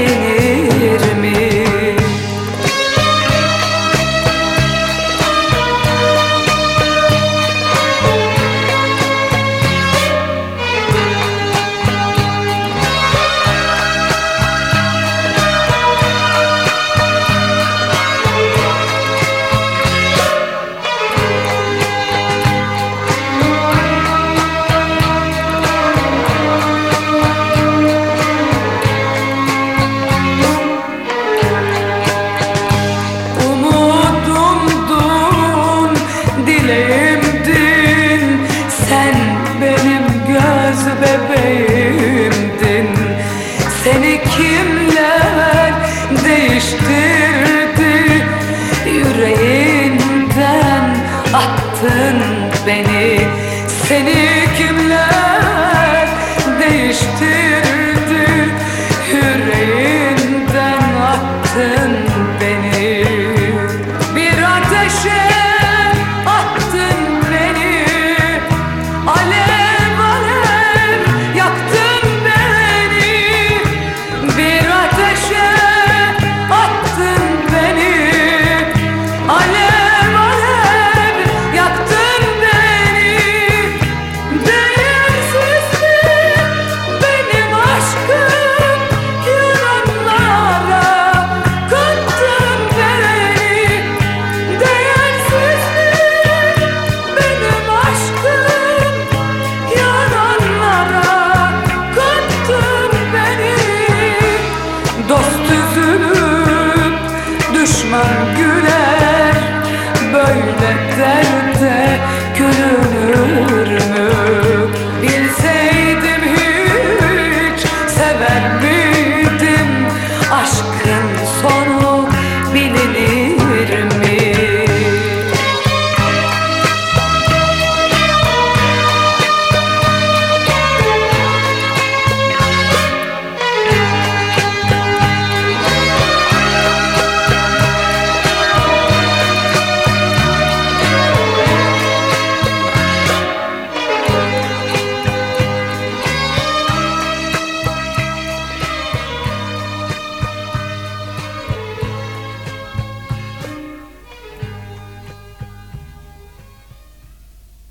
bilinir mi? Seni kimler değiştirdi? Yüreğinden attın beni. Seni kimler değiştirdi? Yüreğinden attın beni Dost üzülüp düşman güler Böyle derde görünür mü?